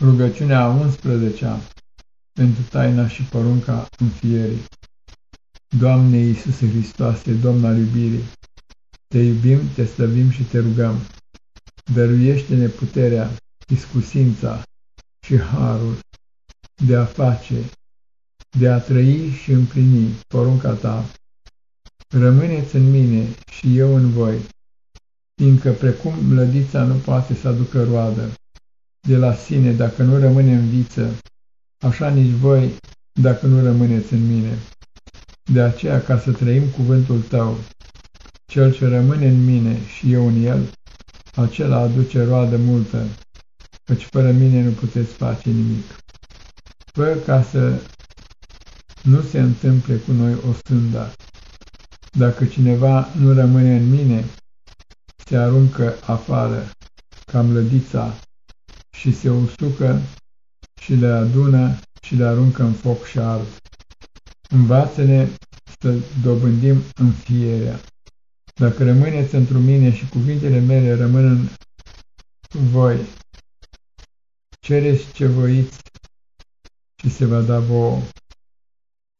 Rugăciunea a 11-a pentru taina și porunca înfierii. Doamne Iisuse Hristoase, Domn al iubirii, Te iubim, Te slăvim și Te rugăm. Dăruiește-ne puterea, iscusința și harul de a face, de a trăi și împlini porunca Ta. Rămâneți în mine și eu în voi, fiindcă precum lădița nu poate să aducă roadă, de la sine dacă nu rămâne în viță, așa nici voi dacă nu rămâneți în mine. De aceea, ca să trăim cuvântul tău, cel ce rămâne în mine și eu în el, acela aduce roadă multă, căci fără mine nu puteți face nimic. Fă ca să nu se întâmple cu noi o stânda. Dacă cineva nu rămâne în mine, se aruncă afară, cam lădița și se usucă și le adună și le aruncă în foc și ard. Învață-ne să dobândim înfierea. Dacă rămâneți într mine și cuvintele mele rămân în voi, cereți ce voiți și se va da vouă,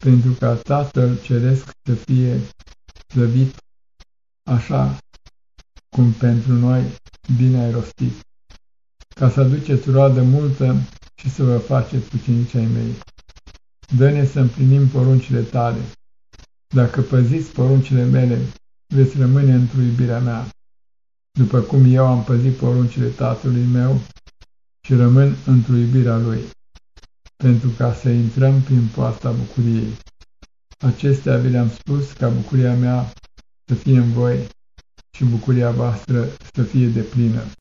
pentru ca Tatăl Ceresc să fie slăvit așa cum pentru noi bine ai rostit ca să aduceți roadă multă și să vă faceți ucenici ai mei. Dă-ne să împlinim poruncile tale. Dacă păziți poruncile mele, veți rămâne într-o iubirea mea, după cum eu am păzit poruncile tatălui meu și rămân într-o iubirea lui, pentru ca să intrăm prin poasta bucuriei. Acestea vi le-am spus ca bucuria mea să fie în voi și bucuria voastră să fie de plină.